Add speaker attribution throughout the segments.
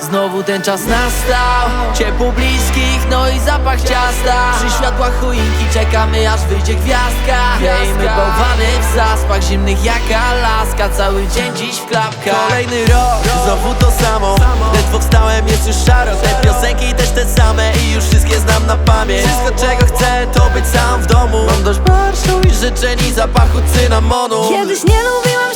Speaker 1: Znowu ten czas nastał. Ciepło bliskich, no i zapach ciasta. Przy światłach choinki czekamy aż wyjdzie gwiazdka. Hej, my bałwany w zaspach zimnych jak Alaska. Cały dzień dziś w klapkach.
Speaker 2: Kolejny rok, znowu to samo. Ledwo wstałem, jest już szaro. Te piosenki też te same i już wszystkie znam na pamięć. Wszystko czego chcę to być sam w domu. Mam dość marszu i życzeń i zapachu cynamonu.
Speaker 3: Kiedyś nie lubiłam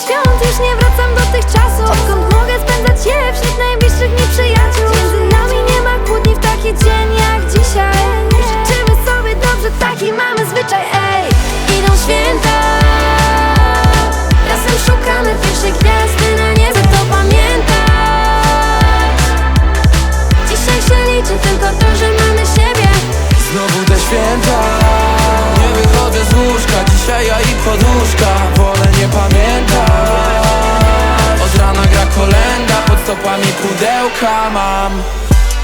Speaker 2: mam.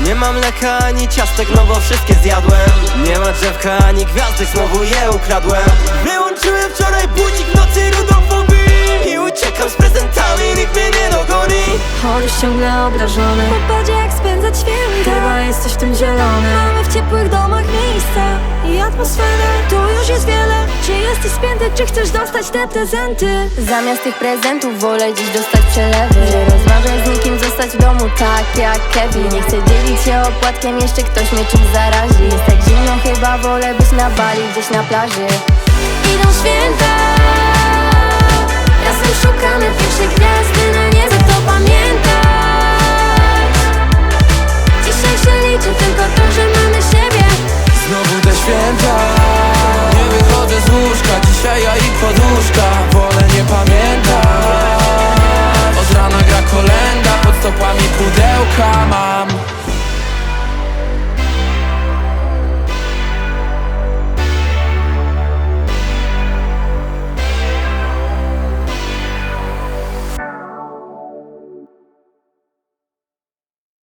Speaker 2: Nie ma mleka ani ciastek, no bo wszystkie zjadłem. Nie ma drzewka ani gwiazdek, znowu je ukradłem. Wyłączyłem wczoraj budzik w nocy rudofobii I uciekam z prezentami, nikt mnie nie dogoni.
Speaker 3: Choryś ciągle obrażony. Popadzie jak spędzać święta. Chyba jest coś w tym zielone Mamy w ciepłych domach miejsca I atmosferę. Tu już jest wiele Czy jesteś spięty, czy chcesz dostać te prezenty? Zamiast tych prezentów wolę dziś dostać przelewy. Nie rozmawiaj z nikim, zostać w domu tak jak Kevin. Nie chcę dzielić się opłatkiem, jeszcze ktoś mnie czymś zarazi. Jest tak zimno, chyba wolę być na bali gdzieś na plaży. Idą święta